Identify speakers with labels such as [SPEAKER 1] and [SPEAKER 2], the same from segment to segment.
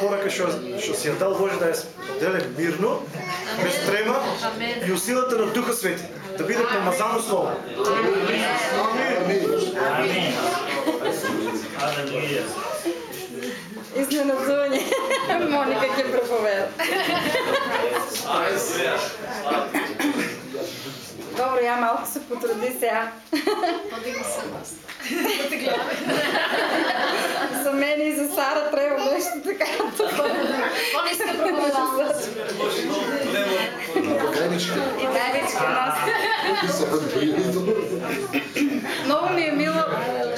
[SPEAKER 1] порака што што си ја дал Боже да ја мирно, без трема и усилата на Духа Свети, да биде помазано слово.
[SPEAKER 2] Амин. Алелуја.
[SPEAKER 3] Изненадување. Моника ќе проповеда. Добро, ја малку се потруди сега.
[SPEAKER 4] Подигни се вас.
[SPEAKER 3] За мене и за Сара треба нешто така.
[SPEAKER 4] Они сте проповедални.
[SPEAKER 3] И нас. Многу ми е мило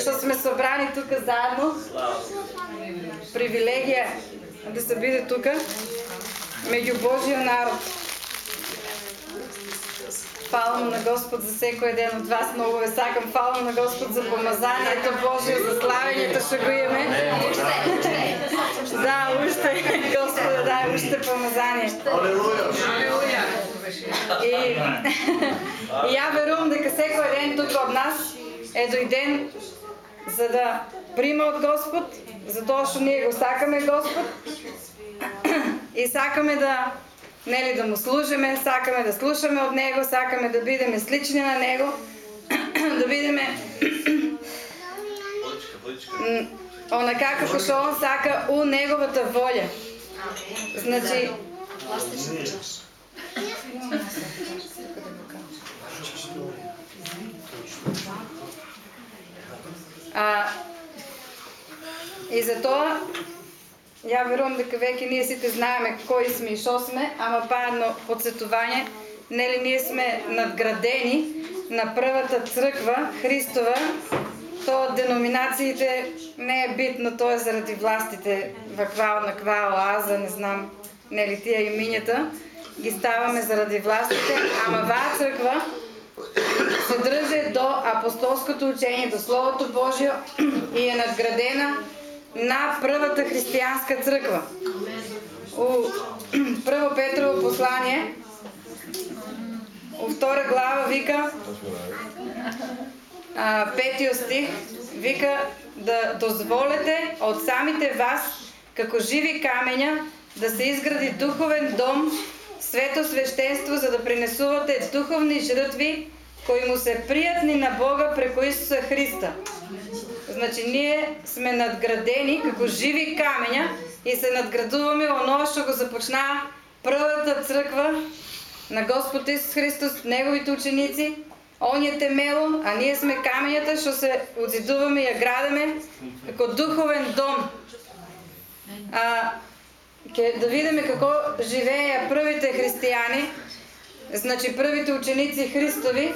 [SPEAKER 3] што сме собрани тука заедно. Привилегија да се биде тука меѓу Божиот народ. Фала му на Господ за секој ден од вас, многу ве сакам. Фала му на Господ за помазанието Божие, за славењето што го имаме. Да, уште, Господе, дај уште помазание.
[SPEAKER 1] Алелуја.
[SPEAKER 3] И, и ја верувам дека секој ден тука од нас е дојден за да прима од Господ, за тоа што ние го сакаме Господ и сакаме да нели да му служиме, сакаме да слушаме од него, сакаме да бидеме слични на него, да бидеме м, онака како што он сака у неговата волја. Значи, А, и затоа, ја верувам дека веќе ние сите знаеме кои сме и шо сме, ама парно подсетување, нели ние сме надградени на првата црква Христова, тоа деноминациите не е битно, тоа е заради властите ваквао, наквао, аза, да не знам, нели тие имињата, ги ставаме заради властите, ама ваа црква се држи до апостолското учење, до Словото Божјо и е надградена на првата христијанска црква. У прво Петрово послание, у втора глава вика, а, петиот стих, вика да дозволете од самите вас, како живи камења, да се изгради духовен дом, свето свештенство, за да принесувате духовни жртви, кои му се пријатни на Бога преку Исуса Христа. Значи, ние сме надградени како живи камења и се надградуваме оноа што го започна првата црква на Господ Исус Христос, неговите ученици, Он е темело, а ние сме камењата што се одзидуваме и ја градиме како духовен дом. А, ке да видиме како живееја првите христијани, значи првите ученици Христови,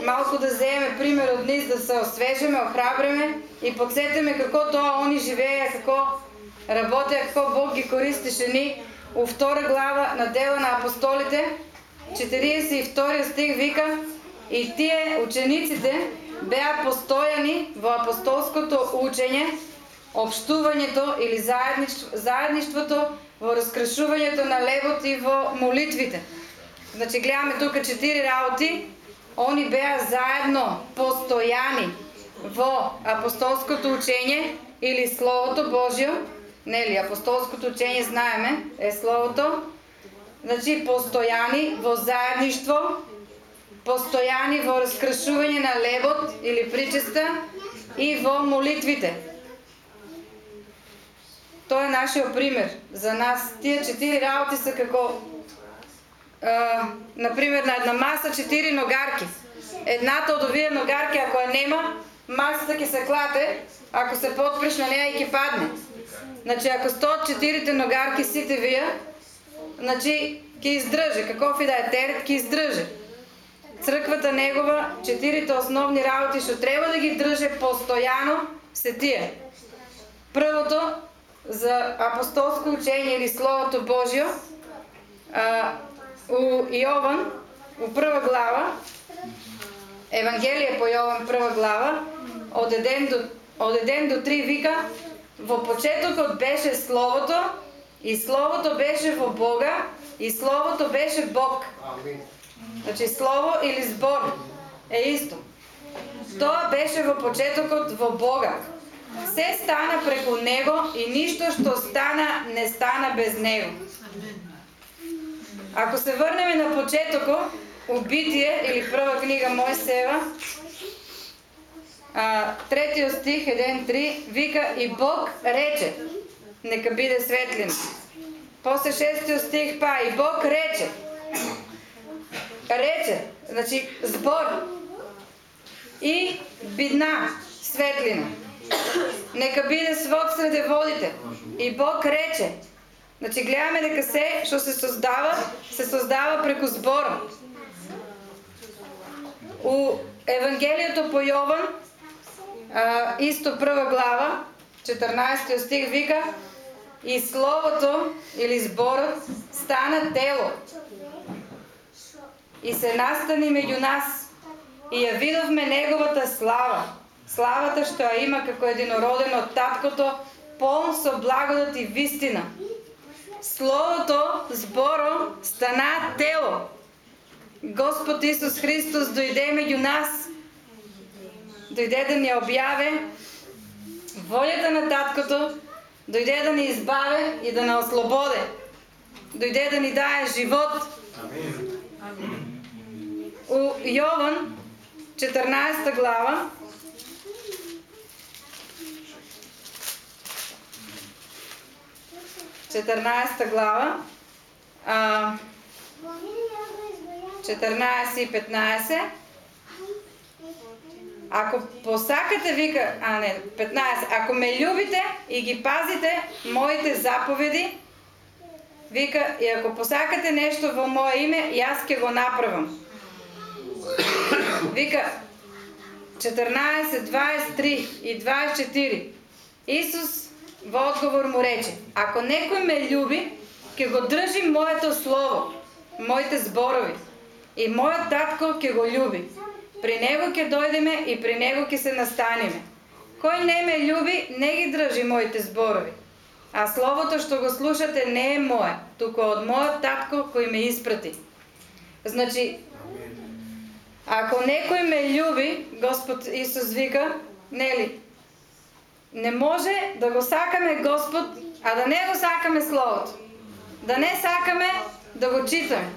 [SPEAKER 3] малку да земеме пример од нив, да се освежиме, охрабреме и подсетиме како тоа они живееја, како работеа, како Бог ги користеше ни у втора глава на дела на апостолите, 42 стих вика и тие учениците беа постојани во апостолското учење, обштувањето или заедништв, заедништвото во раскршувањето на левот и во молитвите. Значи гледаме тука четири работи. Они беа заедно постојани во апостолското учење или Словото Божјо. Нели, апостолското учење знаеме е Словото. Значи постојани во заедништво, постојани во раскршување на лебот или причеста и во молитвите. Тоа е нашиот пример за нас. Тие четири работи се како а, например на една маса четири ногарки. Едната од овие ногарки ако ја нема, масата ќе се клате, ако се потпреш на неа и ќе падне. Значи ако стоат четирите ногарки сите вие, значи ќе издржи, каков и да е терет, ќе издржи. Црквата негова, четирите основни работи што треба да ги држе постојано се тие. Првото за апостолско учење или Словото Божјо, а, у Јован, у прва глава, Евангелие по Јован прва глава, од 1 до, од 1 до 3 вика, во почетокот беше Словото, и Словото беше во Бога, и Словото беше Бог. Значи Слово или збор е исто. Тоа беше во почетокот во Бога. Се стана преку него и ништо што стана не стана без него. Ако се врнеме на почетокот, убитие или прва книга Мојсева, а, третиот стих 1.3 вика и Бог рече нека биде светлина. После шестиот стих па и Бог рече рече, значи збор и бидна светлина. Нека биде свод среде водите. И Бог рече. Значи гледаме дека се што се создава, се создава преку збор. У Евангелието по Јован, а, исто прва глава, 14 стих вика и словото или зборот стана тело и се настани меѓу нас и ја видовме неговата слава, славата што ја има како единороден од таткото, полн со благодат и вистина. Словото, зборо, стана тело. Господ Исус Христос дојде меѓу нас, дојде да ни објаве волјата на таткото, дојде да ни избаве и да не ослободе. Дојде да ни дае живот. У Јован 14 глава Четрнаеста глава, а, 14 и 15, Ако посакате, вика, а не, 15, ако ме љубите и ги пазите моите заповеди, вика, и ако посакате нешто во мое име, јас ќе го направам. Вика, 14, 23 и 24. Исус во одговор му рече, ако некој ме љуби, ќе го држи моето слово, моите зборови, и мојот татко ќе го љуби При него ќе дојдеме и при него ќе се настаниме. Кој не ме љуби, не ги држи моите зборови. А словото што го слушате не е мое, туку од мојот татко кој ме испрати. Значи, ако некој ме љуби, Господ Исус вика, нели, не може да го сакаме Господ, а да не го сакаме Словото. Да не сакаме да го читаме.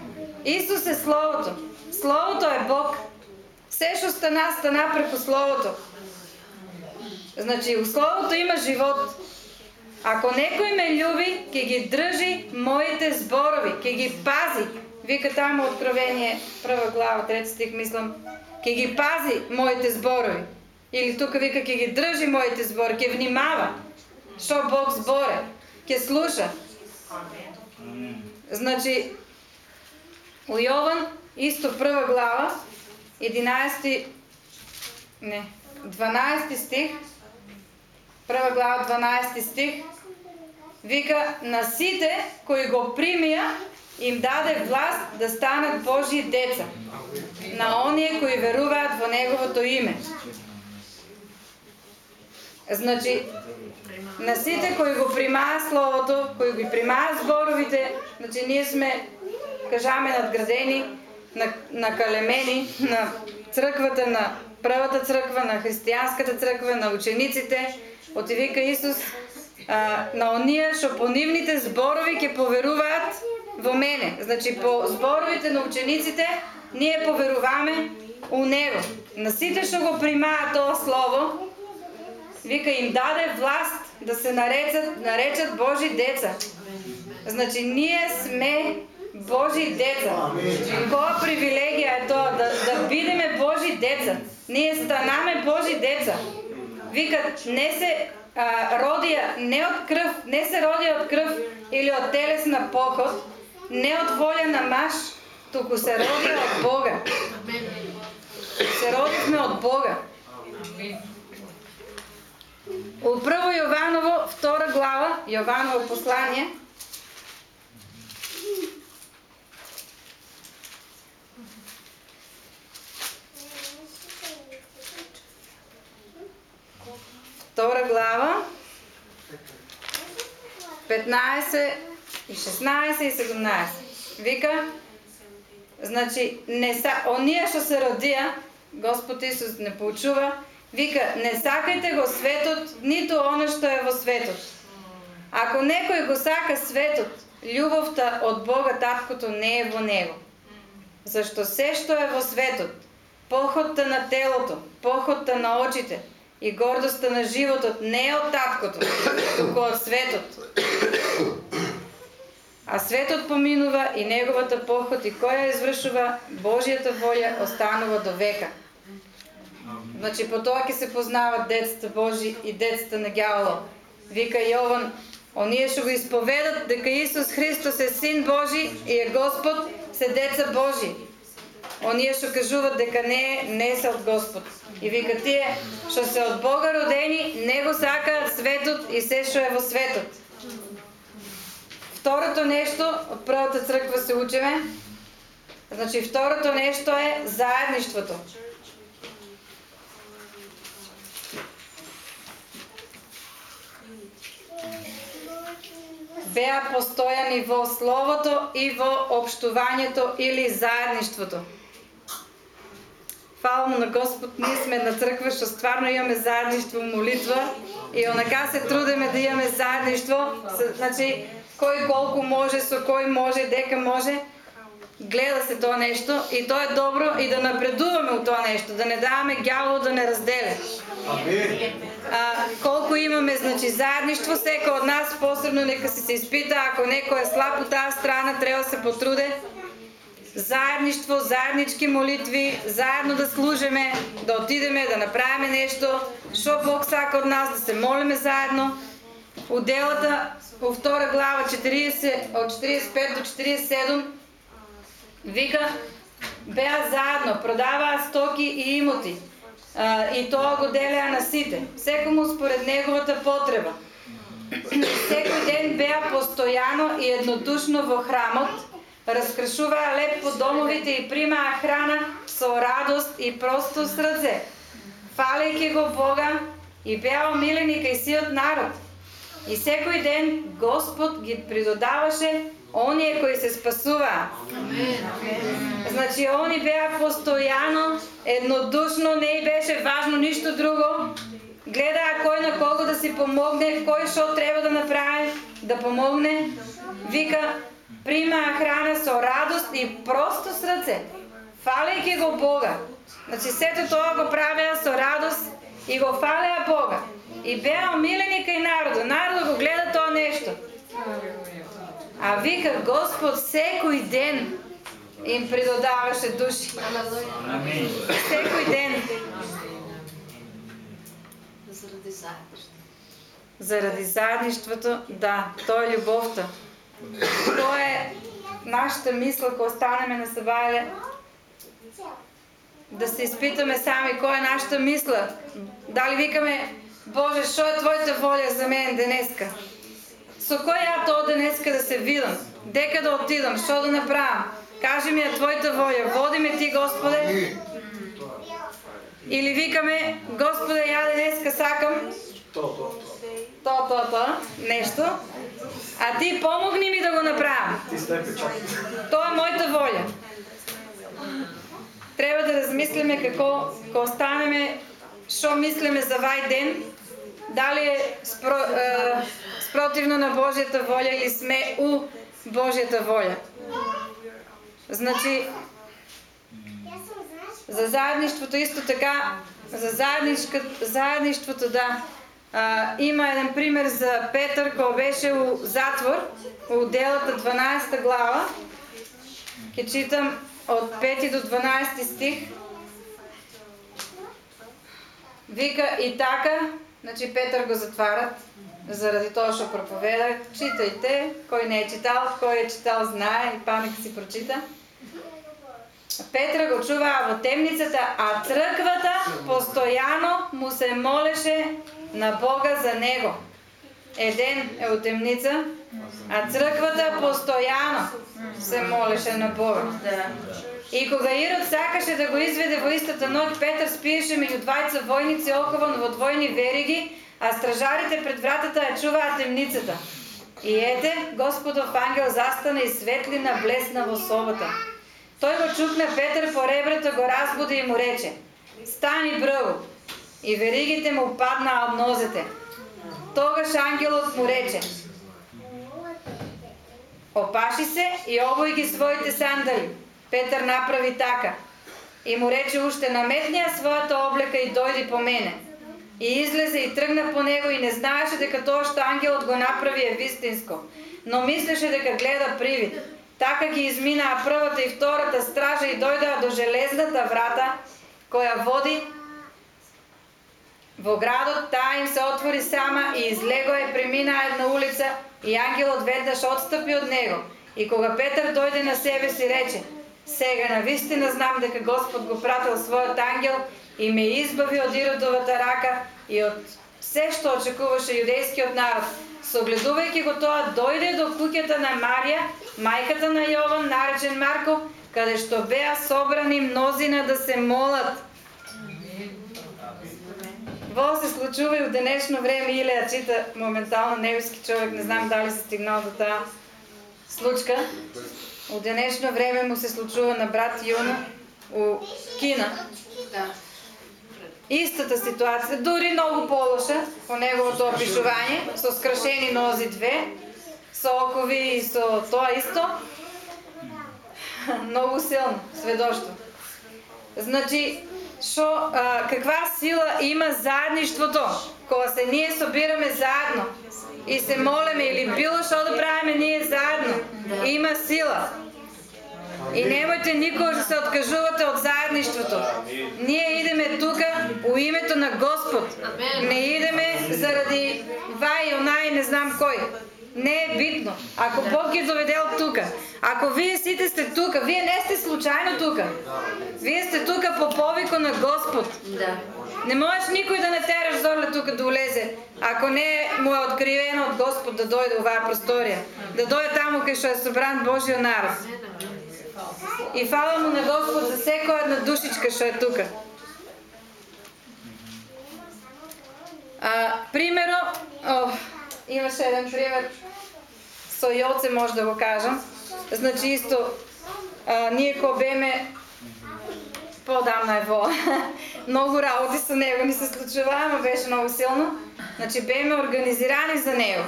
[SPEAKER 3] Исус е Словото. Словото е Бог. Се што стана, стана преку Словото. Значи, у Словото има живот. Ако некој ме љуби, ќе ги држи моите зборови, ќе ги пази. Вика таму Откровение, прва глава, трети стих, мислам, ќе ги пази моите зборови. Или тука вика ќе ги држи моите збори, ќе внимава што Бог зборе, ќе слуша. Значи, у Јован, исто прва глава, 11 не, 12 стих, прва глава 12 стих, вика на сите кои го примија им даде власт да станат Божји деца, на оние кои веруваат во Неговото име. Значи, на сите кои го примаа Словото, кои го примаа зборовите, значи ние сме, кажаме, надградени, на, на Калемени, на црквата на првата црква, на христијанската црква, на учениците, оти вика Исус, а, на оние што по нивните зборови ќе поверуваат во мене. Значи по зборовите на учениците ние поверуваме у него. На сите што го примаат тоа слово, вика им даде власт да се наречат, наречат Божи деца. Значи ние сме Божи деца. Која привилегија е тоа да, да бидеме Божи деца. Ние станаме Божи деца. Викат, не се а, родија не од крв, не се родија од крв или од телесна поход, не од волја на маш, туку се родија од Бога. Се родивме од Бога. Во прво Јованово, втора глава, Јованово послание, Втора глава, 15 и 16 и 17. Вика, значи, не са, оние што се родија, Господ Исус не поучува, Вика, не сакајте го светот, ниту оно што е во светот. Ако некој го сака светот, љубовта од Бога таткото не е во него. Зашто се што е во светот, похотта на телото, похотта на очите и гордоста на животот не е од таткото, туку од светот. А светот поминува и неговата похот и која извршува Божјата волја останува до века. Значи по тоа ќе се познават децата Божи и децата на ѓаволот. Вика Јован, оние што го исповедат дека Исус Христос е Син Божи и е Господ, се деца Божи. Оние што кажуваат дека не, не се од Господ. И вика тие што се од Бога родени, не го сакаат светот и се што е во светот. Второто нешто, од првата црква се учиме, значи второто нешто е заедништвото. Беа постојани во словото и во обштувањето или заедништвото. Фала му на Господ, ние сме на црква што стварно имаме заедништво молитва и онака се трудиме да имаме заедништво, значи кој колку може, со кој може, дека може. Гледа се тоа нешто и тоа е добро и да напредуваме у тоа нешто, да не даваме ѓавол да не разделе. А, колку имаме значи заедништво, секој од нас посебно нека се се испита, ако некој е слаб од таа страна, треба да се потруде. Заедништво, заеднички молитви, заедно да служиме, да отидеме, да направиме нешто, што Бог сака од нас, да се молиме заедно. Уделата по втора глава 40, од 45 до 47 вика беа заедно, продаваа стоки и имоти. И тоа го делеа на сите, секому според неговата потреба. Секој ден беа постојано и еднодушно во храмот, раскршуваа леп по домовите и примаа храна со радост и просто срце, фалејќи го Бога и беа омилени кај сиот народ. И секој ден Господ ги придодаваше оние кои се спасуваа. Значи, они беа постојано, еднодушно, не и беше важно ништо друго. Гледаа кој на кого да си помогне, кој што треба да направи, да помогне. Вика, примаа храна со радост и просто срце, фалејќи го Бога. Значи, сето тоа го правеа со радост и го фалеа Бога. И беа омилени кај народот. Народот го гледа тоа нешто. А вика Господ секој ден им придодаваше души. Секој ден.
[SPEAKER 4] Заради заедништво.
[SPEAKER 3] Заради заедништвото, да, тоа е љубовта. Тоа е нашата мисла кога останеме на Сабајле. Да се испитаме сами која е нашата мисла. Дали викаме Боже, што е Твојата волја за мене денеска? Со кој ја тоа денеска да се видам? Дека да отидам? Што да направам? Кажи ми ја Твојата волја. Води ме Ти, Господе. Или викаме, Господе, ја денеска сакам
[SPEAKER 1] Тоа, тоа, тоа.
[SPEAKER 3] тоа, тоа, тоа, нешто, а ти помогни ми да го направам. Тоа е мојата волја. Треба да размислиме како кога станеме што мислиме за вај ден, дали спро, е, спротивно на Божјата волја или сме у Божјата волја. Значи, за заедништвото исто така, за заедничка, заедништвото да, а, има еден пример за Петър кој беше у затвор, у делата 12 глава. Ќе читам од 5 до 12 стих. Вика и така, значи Петар го затварат, заради тоа што проповеда. Читајте, кој не е читал, кој е читал знае и памет си прочита. Петра го чуваа во темницата, а црквата постојано му се молеше на Бога за него. Еден е у темница, а црквата постојано се молеше на Бог. И кога Ирод сакаше да го изведе во истата ноќ, Петар спиеше меѓу двајца војници окован во двојни вериги, а стражарите пред вратата ја чуваат темницата. И ете, Господов ангел застана и светлина блесна во собата. Тој го чукна Петар по реброто, го разбуди и му рече: Стани брво." и веригите му паднаа од нозете. Тогаш ангелот му рече, Опаши се и обој ги своите сандали. Петар направи така. И му рече уште наметнија својата облека и дојди по мене. И излезе и тргна по него и не знаеше дека тоа што ангелот го направи е вистинско, но мислеше дека гледа привид. Така ги изминаа првата и втората стража и дојдаа до железната врата која води во градот, таа им се отвори сама и излего е преминаа една улица и ангелот веднаш отстапи од него. И кога Петар дојде на себе си рече, сега на вистина знам дека Господ го пратил својот ангел и ме избави од Иродовата рака и од се што очекуваше јудејскиот народ. Согледувајќи го тоа, дојде до куќата на Марија, мајката на Јован, наречен Марко, каде што беа собрани мнозина да се молат. Во се случува и у денешно време или ја чита моментално неbeски човек, не знам дали се стигнал до таа случка. У денешно време му се случува на брат Јуна у Кина.
[SPEAKER 4] Да.
[SPEAKER 3] Истата ситуација, дури многу полоша по неговото опишување, со скрашени нози две, со окови и со тоа исто. Многу силно сведоштво. Значи, шо, а, каква сила има заедништвото, кога се ние собираме заедно и се молиме или било што да правиме ние заедно, има сила. И немојте никогаш да се откажувате од заедништвото. Ние идеме тука у името на Господ. Не идеме заради вај, онај, не знам кој. Не е битно. Ако Бог ги доведел тука, ако вие сите сте тука, вие не сте случајно тука. Вие сте тука по повико на Господ.
[SPEAKER 4] Да.
[SPEAKER 3] Не можеш никој да не тераш Зорле тука да улезе, ако не му е откривено од Господ да дојде оваа просторија, да дојде таму кај што е собран Божиот народ. И фала му на Господ за секоја една душичка што е тука. А, примеро, о, имаше еден пример со Јоце може да го кажам. Значи исто, а, ние ко беме подамна е во. многу работи со него ни се случува, ама беше многу силно. Значи беме организирани за него.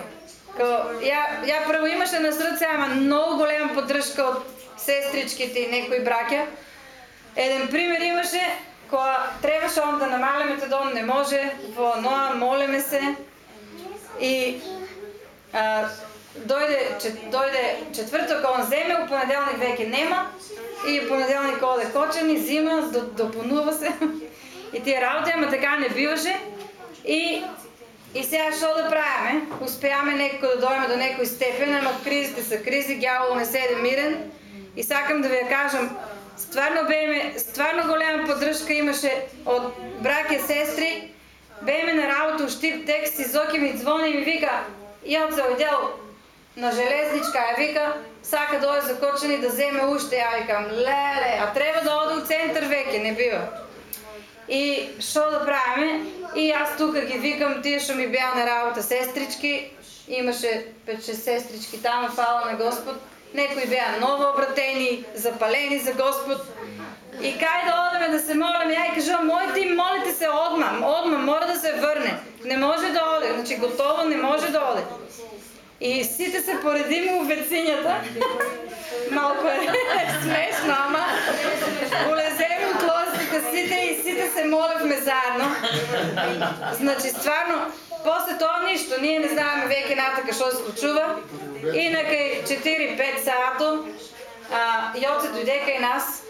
[SPEAKER 3] Као, ја, ја прво имаше на срце, ама многу голема поддршка од сестричките и некои браќа. Еден пример имаше која требаше он да намале дом, не може, во Ноа молеме се и а, дојде, че, дојде четврток, он земе, у понеделник веќе нема и у понеделник оде кочени, зима, до, допонува се и тие работи, ама така не биваше и И сега што да правиме? Успеаме некако да дојдеме до некој степен, ама кризите са кризи, гјавол не седе мирен. И сакам да ви ја кажам, стварно беме, стварно голема поддршка имаше од браке, сестри. Беме на работа у Штип текст и Зоки ми звони и ми вика, Јас се одел на железничка, ја вика, сака да за закочен да земе уште, ја викам, леле, а треба да оде у центар веќе, не бива. И што да правиме? И јас тука ги викам тие што ми беа на работа сестрички, имаше 5-6 сестрички таму, фала на Господ. Некои беа ново обратени, запалени за Господ. И кај да одеме да се молиме, ја кажувам, мој ти молите се одма, одма, мора да се врне. Не може да оде, значи готово не може да оде. И сите се поредиме у вецињата. Малко е смешно, ама улеземе у клозите сите и сите се молевме заедно. Значи, стварно, после тоа ништо, ние не знаеме веќе натака што се случува. И на кај 4-5 сато, а, Јоце дојде кај нас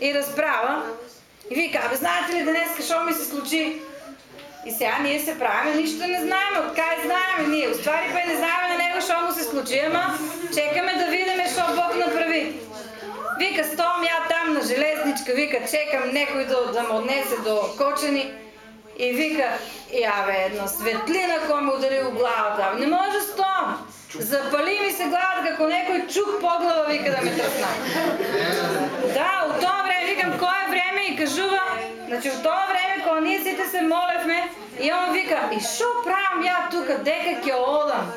[SPEAKER 3] и разправа. И вика, абе, знаете ли денеска што ми се случи? И сега ние се правиме, Ништо не знаеме, од кај знаеме ние. Уствари па не знаеме на него што му се случи, ама чекаме да видиме што Бог направи. Вика, стом ја там на железничка, вика, чекам некој да, да ме однесе до Кочени. И вика, јаве, една светлина која ме удари у главата. Не може стом. Запали ми се главата како некој чук по глава, вика да ме трпна. Да, у тоа викам, кое време и кажува, значи во тоа време кога ние сите се молевме, и он вика, и шо правам ја тука, дека ќе одам?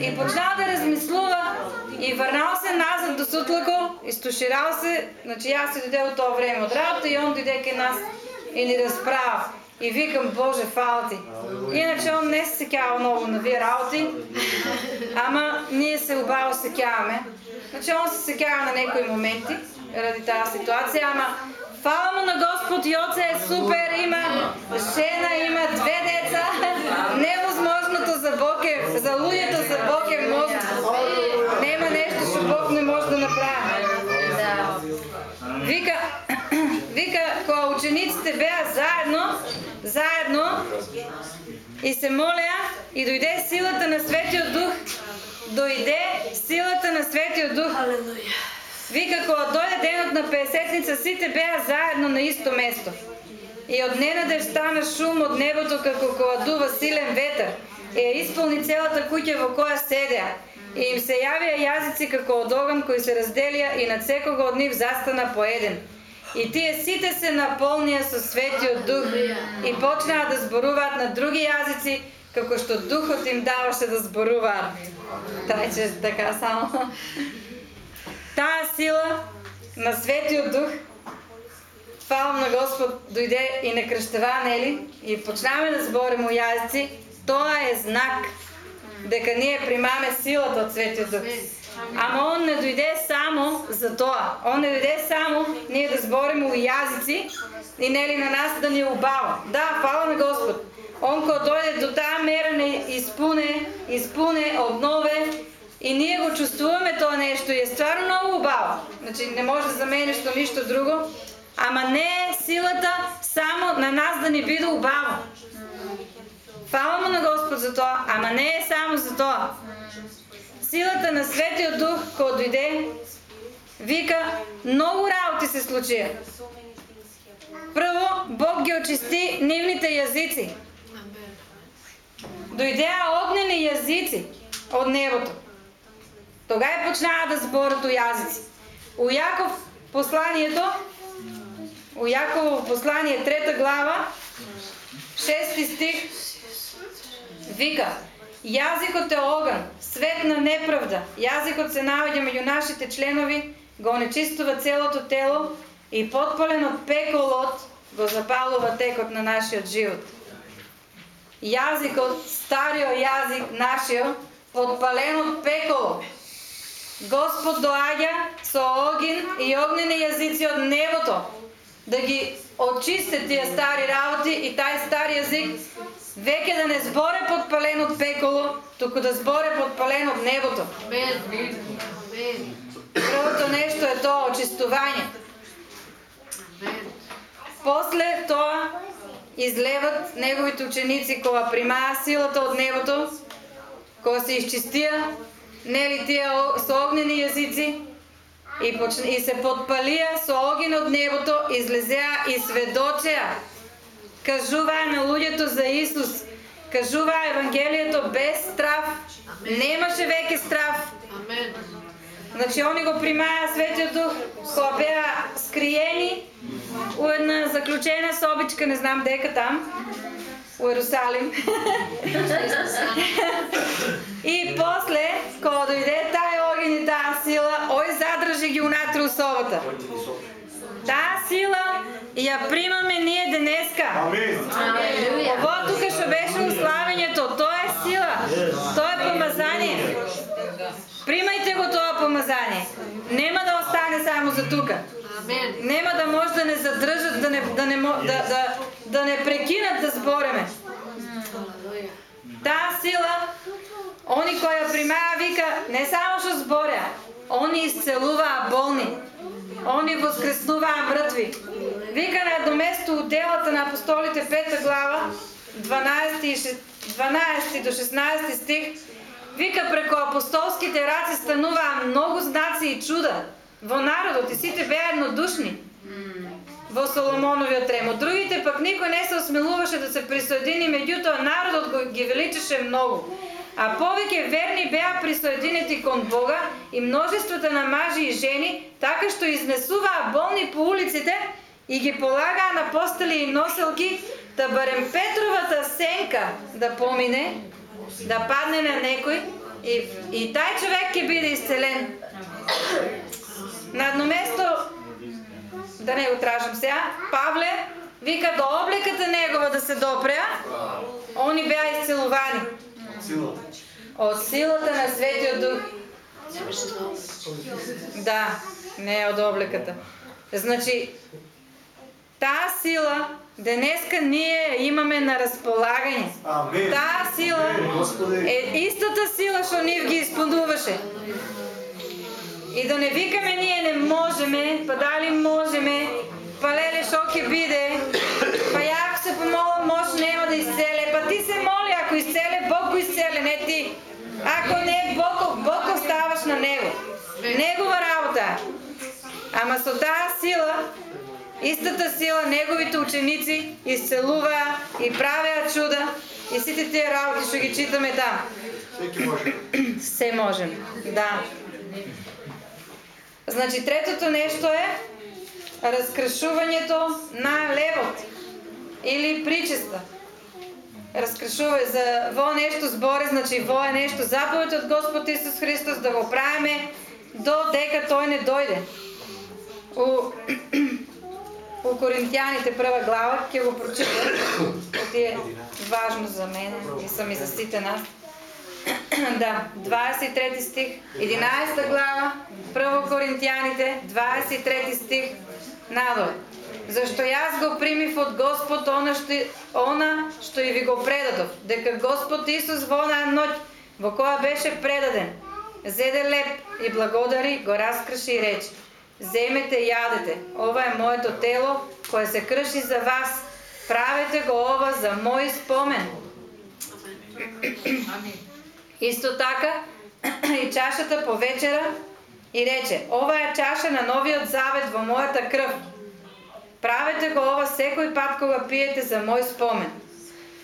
[SPEAKER 3] И почнал да размислува и врнал се назад до сутлако, истуширал се, значи јас се дојде у тоа време од работа и он дојде кај нас и ни расправа. И викам, Боже, фала ти. Иначе он не се сеќава многу на вие работи, ама ние се убаво сеќаваме. Значи он се сеќава на некои моменти, ради таа ситуација, ама фала му на Господ, Јоце е супер, има жена, има две деца, невозможното за Бог е, за луѓето за Бог е можно. Нема нешто што Бог не може да направи. Вика, вика, кога учениците беа заедно, заедно и се молеа и дојде силата на Светиот Дух, дојде силата на Светиот Дух. Вика, кога дојде денот на Песетница, сите беа заедно на исто место. И од ненадеж стана шум од небото како кога дува силен ветер и ја исполни целата куќа во која седеа. И им се јавија јазици како од оган кои се разделија и над секого од нив застана по еден. И тие сите се наполнија со светиот дух и почнаа да зборуваат на други јазици како што духот им даваше да зборуваат. Тајче така само. Таа сила на светиот дух Фалам на Господ дојде и на крштева, нели? И почнаме да збориме у јазици. Тоа е знак дека ние примаме силата од Светиот Дух. Ама он не дојде само за тоа. Он не дојде само ние да збориме у јазици и нели на нас да ни е убаво. Да, фала на Господ. Он кога дојде до таа мера не испуне, испуне, обнове и ние го чувствуваме тоа нешто и е стварно многу убаво. Значи не може да замениш што ништо друго, ама не е силата само на нас да ни биде убаво. Фала му на Господ за тоа, ама не е само за тоа. Силата на Светиот Дух кој дојде, вика, многу работи се случија. Прво, Бог ги очисти нивните јазици. Дојдеа огнени јазици од небото. Тога почнаа да зборат у јазици. У Јаков посланието, у Јаково послание трета глава, шести стих, вика, јазикот е оган, свет на неправда. Јазикот се наоѓа меѓу нашите членови, го онечистува целото тело и подпален од пеколот го запалува текот на нашиот живот. Јазикот, стариот јазик нашиот, подпален од пеколот. Господ доаѓа со огин и огнени јазици од небото да ги очисте тие стари работи и тај стари јазик веќе да не зборе подпален од пеколо, туку да зборе подпален од небото. Првото нешто е тоа очистување. После тоа излеват неговите ученици кога примаа силата од небото, кога се изчистија, нели тие со огнени јазици, и, почна, и се подпалија со огин од небото, излезеа и сведочеа. Кажуваа на луѓето за Исус, кажуваа Евангелието без страв. Немаше веќе страв.
[SPEAKER 4] Амен.
[SPEAKER 3] Значи они го примаа Светиот Дух, кога беа скриени у една заклучена собичка, не знам дека там, у Ерусалим. и после, кога дојде тај огин и таа сила, ој задржи ги унатре у собата. Таа сила ја примаме ние денеска. Ово тука што беше уславењето, тоа е сила, тоа е помазание. Примајте го тоа помазание. Нема да остане само за тука. Нема да може да не задржат, да не, да не, да, да, да не прекинат да збореме. Таа сила, они кои ја примаа вика, не само што збореа, они исцелуваа болни. Они воскреснуваа мртви. Вика на едно место у делата на апостолите 5 глава, 12, и 12 до 16 стих, вика преко апостолските раци стануваа многу знаци и чуда во народот и сите беа еднодушни во Соломоновиот рем. Другите пак никој не се осмелуваше да се присоедини, меѓутоа народот го ги величеше многу. А повеќе верни беа присоединети кон Бога и множеството на мажи и жени, така што изнесуваа болни по улиците и ги полагаа на постели и носелки, да барем Петровата сенка да помине, да падне на некој и, и тај човек ќе биде исцелен. На едно место да не го тражам сега, Павле Вика до облеката негова да се допреа, они беа исцелувани
[SPEAKER 1] Силата.
[SPEAKER 3] од силата на Светиот Дух. Да, не од облеката. Значи, таа сила денеска ние имаме на располагање. Таа сила е истата сила што нив ги исполнуваше. И да не викаме ние не можеме, па дали можеме, па леле шо ќе биде, па ја ако се помолам може нема да исцеле, па ти се моли, ако исцеле, Бог го исцеле, не ти. Ако не, Бог, Бог оставаш на Него. Негова работа. Ама со таа сила, истата сила, неговите ученици исцелуваа и правеа чуда и сите тие работи што ги читаме там. Се можем, да. Значи, третото нешто е раскршувањето на левот или причеста. Раскршува за во нешто зборе, значи во е нешто заповед од Господ Исус Христос да го правиме до дека тој не дојде. У, у Коринтијаните прва глава ќе го прочитам, кој е важно за мене и сам и за сите нас. Да, 23 стих, 11 глава, прво Коринтијаните, 23 стих, надоле. Зашто јас го примив од Господ она што, она што и ви го предадов, дека Господ Исус во онаа ноќ во која беше предаден, зеде леп и благодари, го раскрши и рече, земете и јадете, ова е моето тело, кое се крши за вас, правете го ова за мој спомен. Исто така и чашата по вечера и рече, ова е чаша на новиот завет во мојата крв. Правете го ова секој пат кога пиете за мој спомен.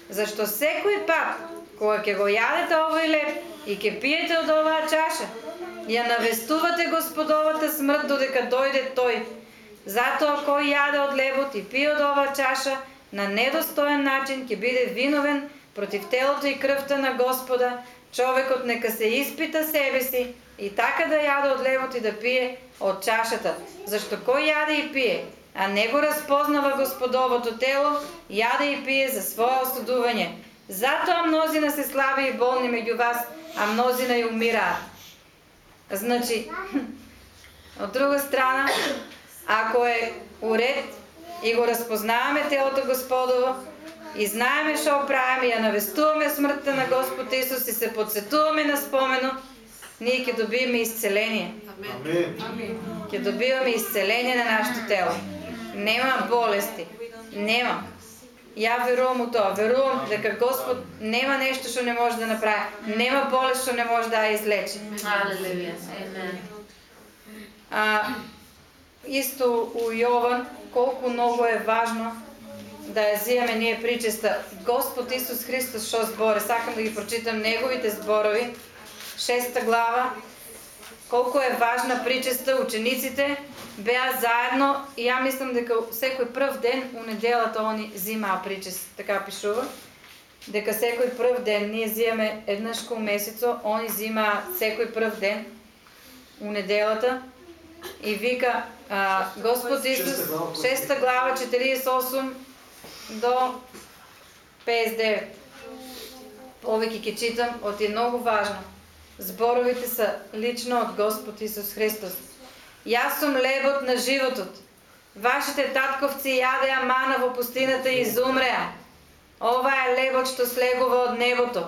[SPEAKER 3] Зашто секој пат кога ќе го јадете овој леп и ќе пиете од оваа чаша, ја навестувате Господовата смрт додека дојде тој. Затоа кој јаде од лебот и пие од оваа чаша, на недостоен начин ќе биде виновен против телото и крвта на Господа, човекот нека се испита себе си и така да јаде од левот и да пие од чашата. Зашто кој јаде и пие, а не го разпознава Господовото тело, јаде и пие за свое осудување. Затоа мнозина се слаби и болни меѓу вас, а мнозина и умираат. Значи, од друга страна, ако е уред и го разпознаваме телото Господово, и знаеме што правиме, ја навестуваме смртта на Господ Исус и се подсетуваме на спомено, ние ќе добиеме исцеление.
[SPEAKER 1] Амин.
[SPEAKER 3] Ќе добиваме исцеление на нашето тело. Нема болести. Нема. Ја верувам у тоа. Верувам дека Господ нема нешто што не може да направи. Нема болест што не може да ја излечи.
[SPEAKER 4] Алелуја. Амен.
[SPEAKER 3] А, исто у Јован, колку многу е важно да ја зијаме ние причеста. Господ Исус Христос што збори, сакам да ги прочитам неговите зборови, шеста глава, колку е важна причеста, учениците беа заедно и ја мислам дека секој прв ден у неделата они зимаа причест, така пишува. Дека секој прв ден ние зијаме еднаш кол месецо, они зимаа секој прв ден у неделата и вика а, Господ Исус,
[SPEAKER 1] Шеста глава.
[SPEAKER 3] 6 глава, 48 до 59. Повеќе ќе читам, оти е многу важно. Зборовите се лично од Господ Исус Христос. Јас сум лебот на животот. Вашите татковци јадеа мана во пустината и изумреа. Ова е лебот што слегува од небото,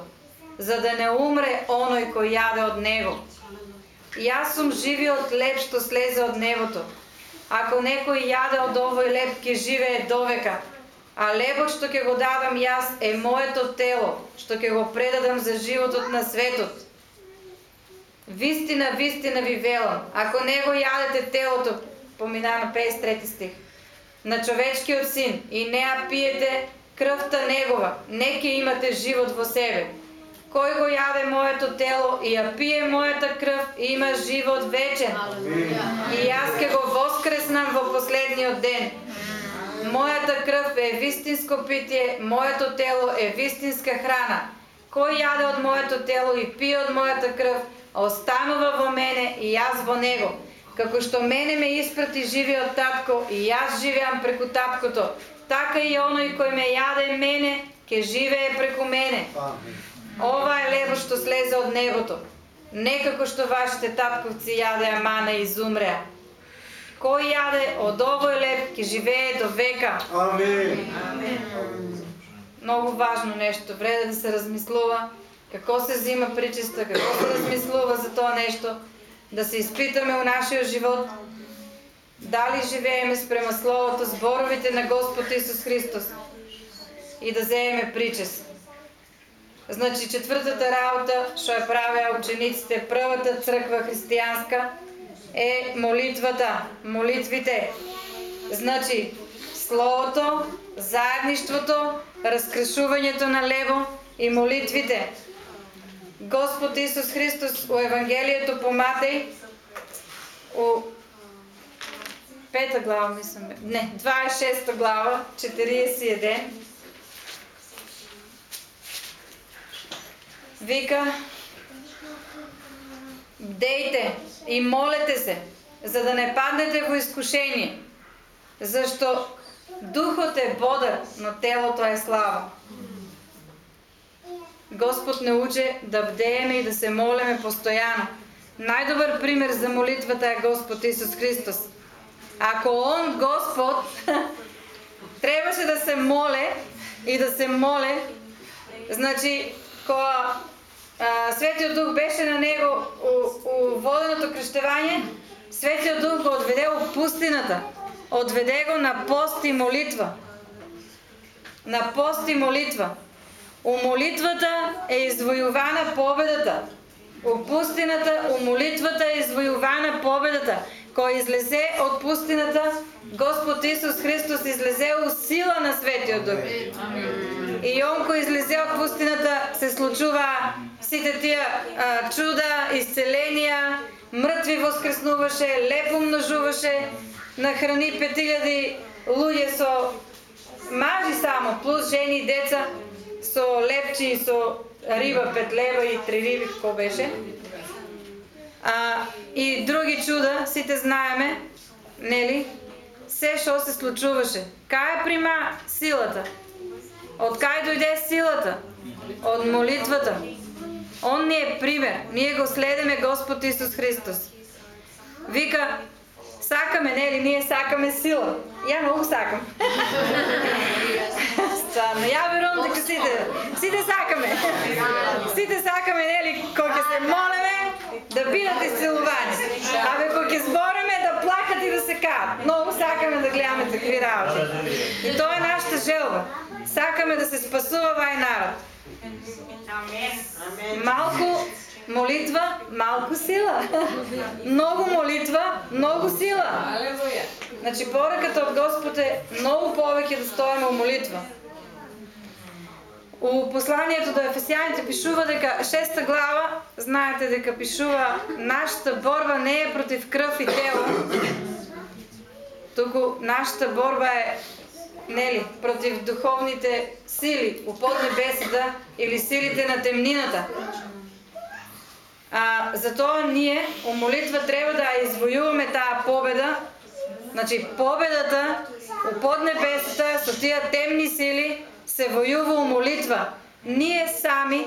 [SPEAKER 3] за да не умре оној кој јаде од него. Јас сум живиот леб што слезе од небото. Ако некој јаде од овој леб, ќе живее довека. А лебот што ќе го дадам јас е моето тело, што ќе го предадам за животот на светот. Вистина, вистина ви велам, ако не го јадете телото, помина на 53 стих, на човечкиот син и не ја пиете крвта негова, не ќе имате живот во себе. Кој го јаде моето тело и ја пие мојата крв, има живот вечен. И јас ќе го воскреснам во последниот ден. Мојата крв е вистинско питие, моето тело е вистинска храна. Кој јаде од моето тело и пие од мојата крв, останува во мене и јас во него. Како што мене ме испрати живиот татко и јас живеам преку таткото, така и оној кој ме јаде мене, ќе живее преку мене. Ова е лебо што слезе од небото. Не како што вашите татковци јаде мана и изумреа. Кој јаде од овој леб ќе живее до века.
[SPEAKER 1] Амин.
[SPEAKER 3] Многу важно нешто, вреде да се размислува како се зима причиста, како се размислува за тоа нешто, да се испитаме у нашиот живот дали живееме спрема Словото, зборовите на Господ Исус Христос и да земеме причест. Значи, четвртата работа, што ја правеа учениците, првата црква христијанска, е молитвата, да. молитвите. Значи, Словото, заедништвото, раскршувањето на лево и молитвите. Господ Исус Христос у Евангелието по Матеј, у пета глава, мислам, не, 26 глава, 41, вика, Бдејте и молете се, за да не паднете во искушение, зашто духот е бодар, но телото е слава. Господ не уче да бдееме и да се молеме постојано. Најдобар пример за молитвата е Господ Исус Христос. Ако Он, Господ, требаше да се моле и да се моле, значи, која Светиот Дух беше на него у, у воденото крштевање, Светиот Дух го одведе у пустината, одведе го на пост и молитва. На пост и молитва. У молитвата е извојувана победата. У пустината, у молитвата е извојувана победата. Кој излезе од пустината, Господ Исус Христос излезе у сила на Светиот Дух. И он кој излезе од пустината се случува сите тие а, чуда, исцеленија, мртви воскреснуваше, лепо множуваше, нахрани 5000 луѓе со мажи само, плюс жени и деца, со лепчи и со риба, пет лева и три риби, беше. А, и други чуда, сите знаеме, нели? Се што се случуваше. Кај прима силата? Од кај дојде силата? Од молитвата. Он ни е пример. Ние го следиме Господ Исус Христос. Вика, сакаме, нели, ние сакаме сила. Ја многу сакам. Стварно, ја верувам дека сите, сите сакаме. Сите сакаме, нели, кога ќе се молеме, да бидат исцелувани. Абе, кога ќе збореме, да плакат и да се каат. Многу сакаме да гледаме такви работи. И тоа е нашата желба. Сакаме да се спасува вај народ. Малку молитва, малку сила. Многу молитва, многу сила. Значи пораката од Господ е многу повеќе да стоиме у молитва. У посланието до Ефесијаните пишува дека шеста глава, знаете дека пишува нашата борба не е против крв и тело, туку нашата борба е нели, против духовните сили у поднебесата или силите на темнината. А, затоа ние у молитва треба да извојуваме таа победа. Значи победата у поднебесата со тие темни сили се војува у молитва. Ние сами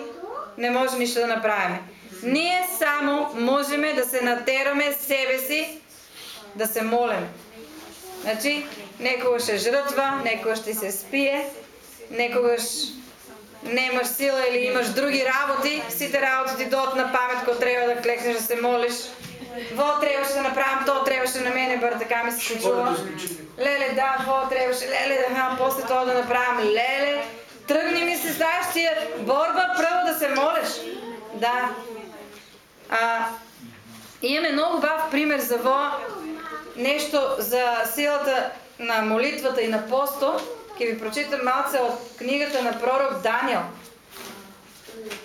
[SPEAKER 3] не можеме ништо да направиме. Ние само можеме да се натераме себе си да се молиме. Значи, некогаш е жртва, некогаш ти се спие, некогаш немаш сила или имаш други работи, сите работи ти доат на памет кога треба да клекнеш да се молиш. Во требаше да направам, то требаше на мене, бар така ми се случува. Леле, да, во требаше, леле, да ха, после тоа да направам, леле, тргни ми се знаеш тие борба прво да се молиш. Да. А, имаме многу бав пример за во нешто за силата на молитвата и на посто, ќе ви прочитам малце од книгата на пророк Даниел.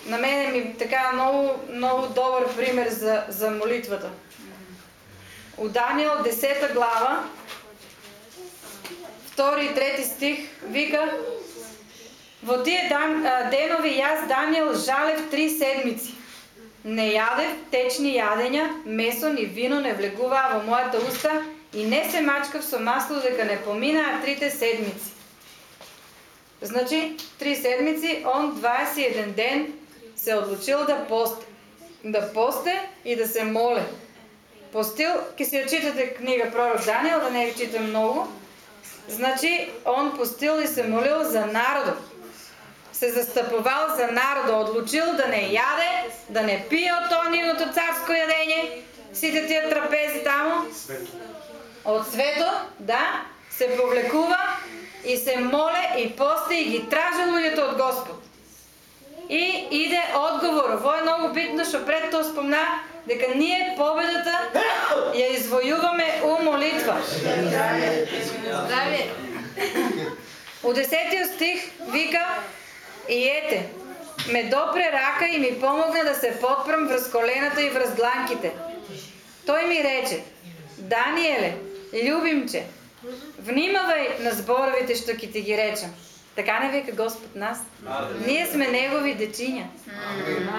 [SPEAKER 3] На мене ми така многу, многу добар пример за, за молитвата. У Даниел 10 глава, втори и трети стих, вика Во тие дан, а, денови јас Даниел жалев три седмици. Не јадев течни јадења, месо ни вино не влегуваа во мојата уста и не се мачкав со масло дека не поминаа трите седмици. Значи, три седмици, он 21 ден се одлучил да посте. Да посте и да се моле. Постил, ке си ја читате книга Пророк Даниел, да не ви читам многу. Значи, он постил и се молил за народот. Се застъпувал за народа, одлучил да не яде, да не пие од тоа нивното царско јадење, сите тие трапези таму, од свето, да, се повлекува и се моле и посте и ги тражи луѓето од Господ. И иде одговор. Ово е многу битно што пред тоа спомна дека ние победата ја извојуваме у молитва.
[SPEAKER 4] Здравје.
[SPEAKER 3] У 10 стих вика и ете, ме допре рака и ми помогна да се подпрам врз колената и врз дланките. Тој ми рече, Даниеле, љубимче, внимавај на зборовите што ќе ти ги речам. Така не вика Господ нас. Ние сме негови дечиња.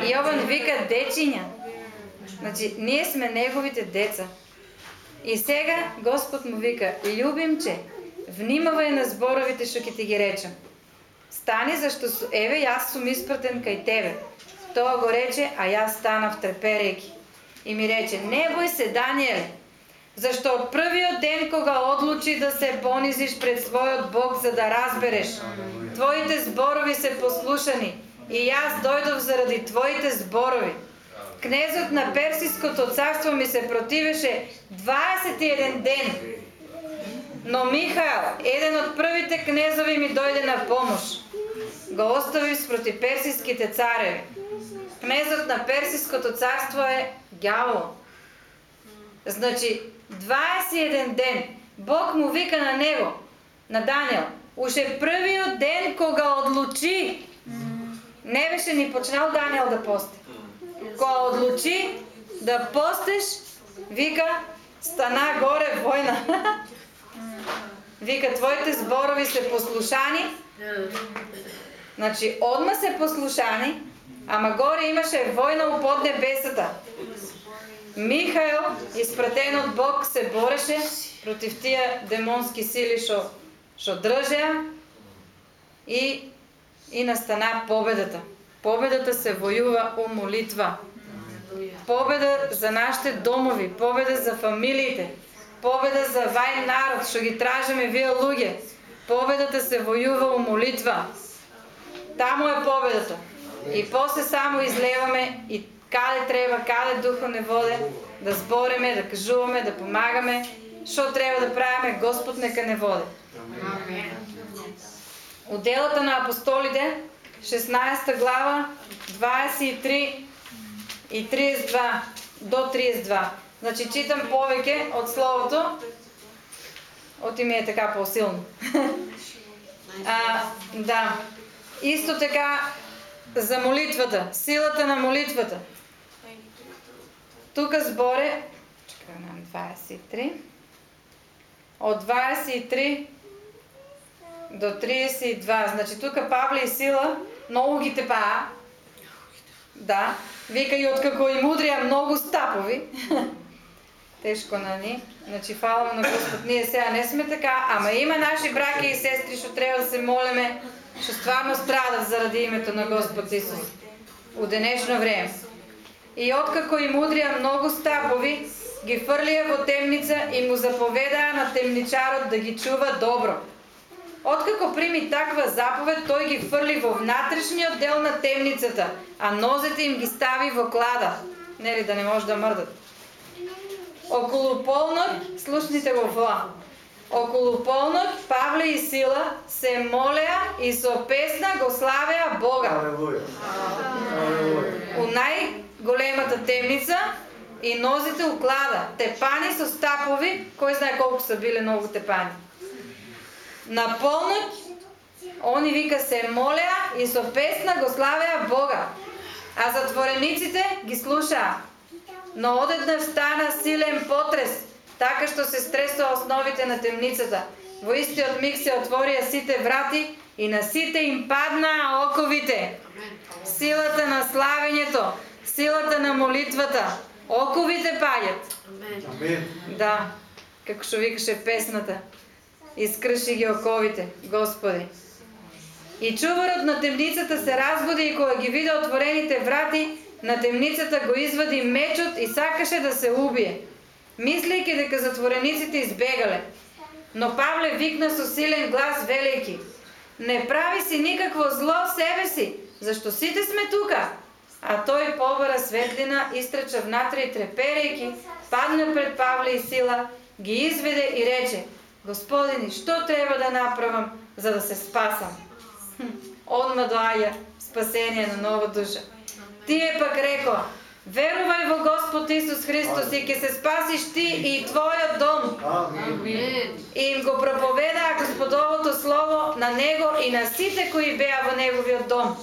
[SPEAKER 3] И Јован вика дечиња. Значи, ние сме неговите деца. И сега Господ му вика, љубимче, внимавај на зборовите што ќе ти ги речам. Стани зашто су, еве јас сум испратен кај тебе. Тоа го рече, а јас станав треперејки. И ми рече, не бој се, Даниеле, зашто од првиот ден кога одлучи да се понизиш пред својот Бог за да разбереш, твоите зборови се послушани и јас дојдов заради твоите зборови. Кнезот на Персиското царство ми се противеше 21 ден. Но Михаел, еден од првите кнезови ми дојде на помош. Го оставив спроти персиските цареви. Кнезот на Персиското царство е ѓавол. Значи, 21 ден Бог му вика на него, на Даниел, уште првиот ден кога одлучи, не беше ни почнал Даниел да посте. Кога одлучи да постеш, вика, стана горе војна. Вика, твоите зборови се послушани. Значи, одма се послушани, ама горе имаше војна у поднебесата. Михаел, испратен од Бог, се бореше против тие демонски сили што што држеа и и настана победата. Победата се војува у молитва. Победа за нашите домови, победа за фамилиите, победа за вај народ што ги тражиме вие луѓе. Победата се војува у молитва. Таму е победата. И после само излеваме и каде треба, каде духот не воде, да збориме, да кажуваме, да помагаме, што треба да правиме, Господ нека не води. У делата на апостолите, 16 глава, 23 и 32 до 32. Значи читам повеќе од словото, од ми е така посилно. а, да. Исто така за молитвата, силата на молитвата. Тука зборе, чекай нам 23. Од 23 до 32. Значи тука Павле и Сила многу ги тепаа. Да. века и откако им удрија многу стапови. Тешко на ни. Значи фала на Господ. Ние сега не сме така, ама има наши браки и сестри што треба да се молиме, што стварно страдат заради името на Господ Исус. У денешно време. И откако им удрија многу стапови, ги фрлија во темница и му заповедаа на темничарот да ги чува добро. Откако прими таква заповед, тој ги фрли во внатрешниот дел на темницата, а нозете им ги стави во клада, нели да не може да мрдат. Околу полнот, слушните го воа, околу полнот Павле и Сила се молеа и со песна го славеа Бога.
[SPEAKER 1] Алелуја. Алелуја.
[SPEAKER 3] У Големата темница и нозите уклада, тепани со стапови, кој знае колку са биле многу тепани. На полноќ, они вика се молеа и со песна го славеа Бога, а затворениците ги слушаа. Но одеднаш стана силен потрес, така што се стресоа основите на темницата. Во истиот миг се отворија сите врати и на сите им паднаа оковите. Силата на славењето, силата на молитвата, оковите паѓат.
[SPEAKER 1] Амин.
[SPEAKER 3] Да, како што викаше песната. Искрши ги оковите, Господи. И чуварот на темницата се разбуди и кога ги виде отворените врати, на темницата го извади мечот и сакаше да се убие, мислејќи дека затворениците избегале. Но Павле викна со силен глас велејќи: Не прави си никакво зло себе си, зашто сите сме тука. А тој побара светлина, истрча внатре и треперејќи, падна пред Павле и Сила, ги изведе и рече: Господини, што треба да направам за да се спасам? Одма доаѓа спасение на нова душа. Тие пак реко, верувај во Господ Исус Христос и ќе се спасиш ти и твојот дом. И им го проповедаа Господовото слово на него и на сите кои беа во неговиот дом.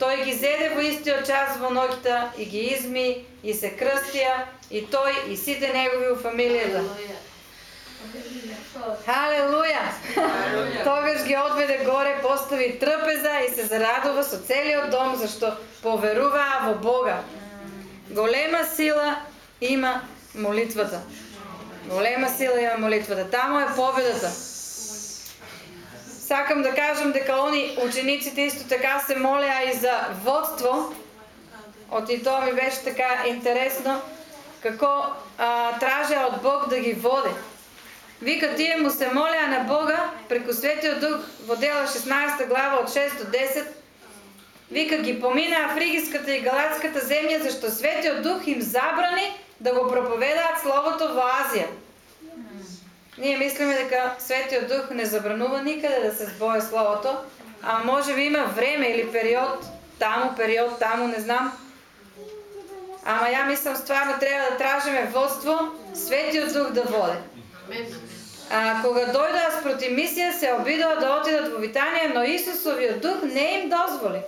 [SPEAKER 3] Тој ги зеде во истиот час во ноќта и ги изми и се крстија и тој и сите негови у фамилијата. Халелуја! Тогаш ги одведе горе, постави трпеза и се зарадува со целиот дом, зашто поверуваа во Бога. Голема сила има молитвата. Голема сила има молитвата. Таму е победата. Сакам да кажам дека они учениците исто така се молеа и за водство. Оти и тоа ми беше така интересно како а, тражеа од Бог да ги води. Вика, тие му се молеа на Бога преку Светиот Дух во дела 16 глава од 6 до 10. Вика, ги поминаа Фригиската и Галатската земја, зашто Светиот Дух им забрани да го проповедаат Словото во Азија. Ние мислиме дека Светиот Дух не забранува никаде да се збое Словото, а може би има време или период, таму, период, таму, не знам. Ама ја мислам стварно треба да тражиме водство, Светиот Дух да води. А, кога дојдоа спроти мисија, се обидоа да отидат во Витанија, но Исусовиот дух не им дозволи.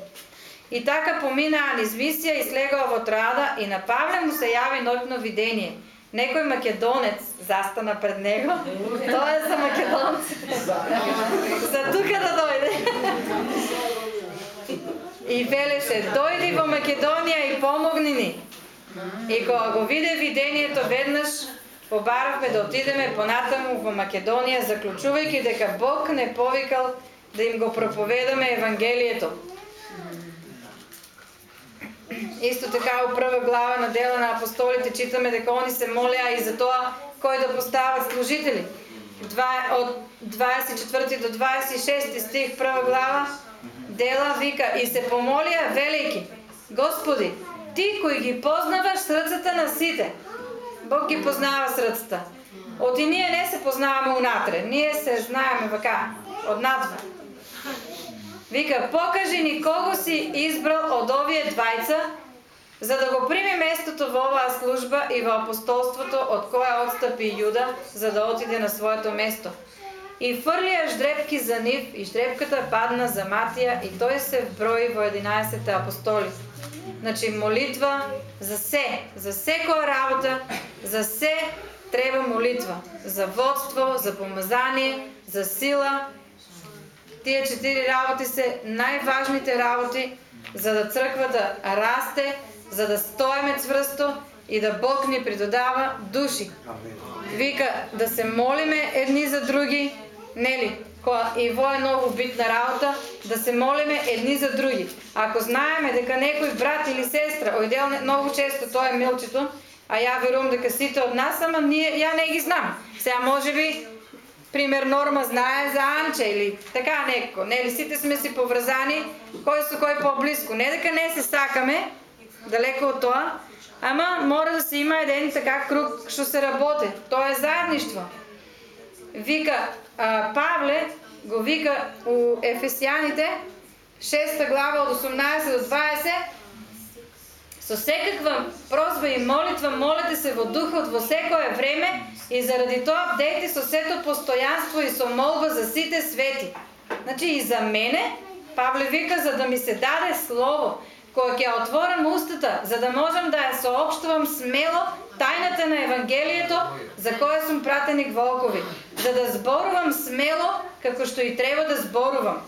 [SPEAKER 3] И така поминаа низ мисија и слегоа во Троада и на Павле му се јави ноќно видение. Некој македонец застана пред него. Тоа е за македонци. за тука да дојде. И велеше, дојди во Македонија и помогни ни. И кога го виде видението веднаш, побаравме да отидеме понатаму во Македонија, заклучувајќи дека Бог не повикал да им го проповедаме Евангелието. Исто така у прва глава на дела на апостолите читаме дека они се молеа и за тоа кои да постават служители. Два, од 24 до 26 стих прва глава дела вика и се помолија велики Господи, ти кој ги познаваш срцата на сите. Бог ги познава срцата. Од и ние не се познаваме унатре, ние се знаеме вака, однадвор. Вика, покажи ни кого си избрал од овие двајца, за да го прими местото во оваа служба и во апостолството од која отстапи Јуда, за да отиде на своето место. И фрлија ждрепки за нив, и ждрепката падна за Матија, и тој се вброи во 11 апостоли. Значи, молитва за се, за секоја работа, за се треба молитва. За водство, за помазание, за сила. Тие четири работи се најважните работи за да црквата расте, за да стоеме цврсто и да Бог ни придодава души. Вика да се молиме едни за други, нели? Која и во е многу битна работа да се молиме едни за други. Ако знаеме дека некој брат или сестра, оидел многу често тоа е милчето, а ја верувам дека сите од нас, ама ние ја не ги знам. Сега можеби пример Норма знае за Анче или така некој, нели сите сме си поврзани кој со кој поблиску. Не дека не се сакаме, далеко од тоа, ама мора да се има еден така круг што се работи. Тоа е заедништво. Вика а, Павле го вика у Ефесијаните 6 глава од 18 до 20 Со секаква прозба и молитва молете се во духот во секое време и заради тоа бдете со сето постојанство и со молба за сите свети. Значи и за мене, Павле вика, за да ми се даде слово, која ќе отворам устата, за да можам да ја соопштувам смело тајната на Евангелието за која сум пратеник волкови, за да зборувам смело како што и треба да зборувам.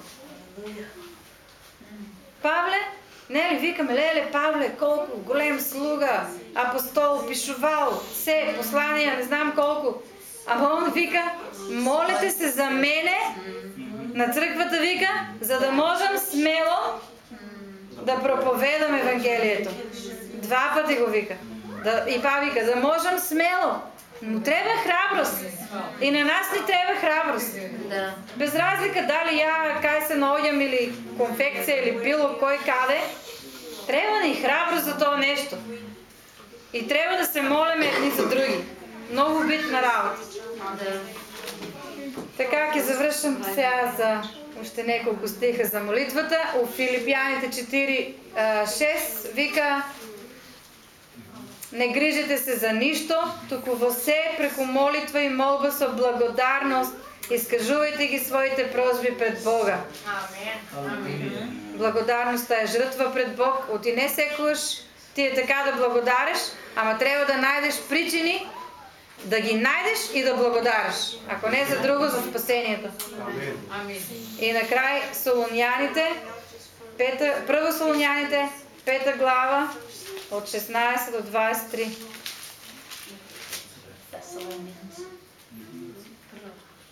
[SPEAKER 3] Павле, нели викаме, леле Павле, колку голем слуга, апостол, пишувал, се, посланија, не знам колку. Ама он вика, молете се за мене на црквата вика, за да можам смело да проповедам Евангелието. Два пати го вика. Да, и па вика, да можам смело. Му треба храброст. И на нас ни треба храброст.
[SPEAKER 4] Да.
[SPEAKER 3] Без разлика дали ја кај се наоѓам или конфекција или било кој каде, треба ни храброст за тоа нешто. И треба да се молиме едни за други. Многу битна работа.
[SPEAKER 4] Да.
[SPEAKER 3] Така ќе завршам сега за уште неколку стиха за молитвата. У Филипјаните 4:6 вика Не грижете се за ништо, туку во се преку молитва и молба со благодарност искажувајте ги своите прозби пред Бога. Благодарноста е жртва пред Бог, оти не секогаш ти е така да благодариш, ама треба да најдеш причини да ги најдеш и да благодариш. Ако не за друго, за спасението.
[SPEAKER 1] Амин.
[SPEAKER 3] И на крај Солуњаните, пета, прво Солуњаните, пета глава, од 16 до 23.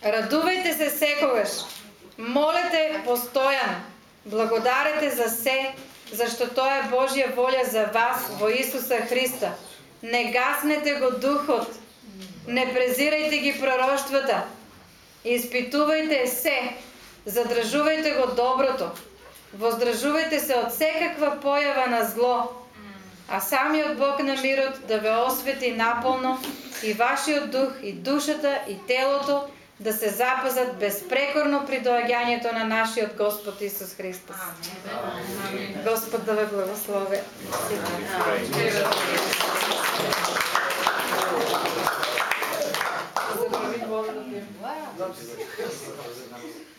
[SPEAKER 3] Радувајте се секогаш, молете постојано, благодарете за се, зашто тоа е Божја волја за вас во Исуса Христа. Не гаснете го духот, не презирајте ги пророштвата, испитувајте се, задржувајте го доброто, воздражувајте се од секаква појава на зло, а самиот Бог на мирот да ве освети наполно и вашиот дух, и душата, и телото да се запазат безпрекорно при доаѓањето на нашиот Господ Исус Христос. Господ да ве благослови. За Забравіть
[SPEAKER 1] вам на тим.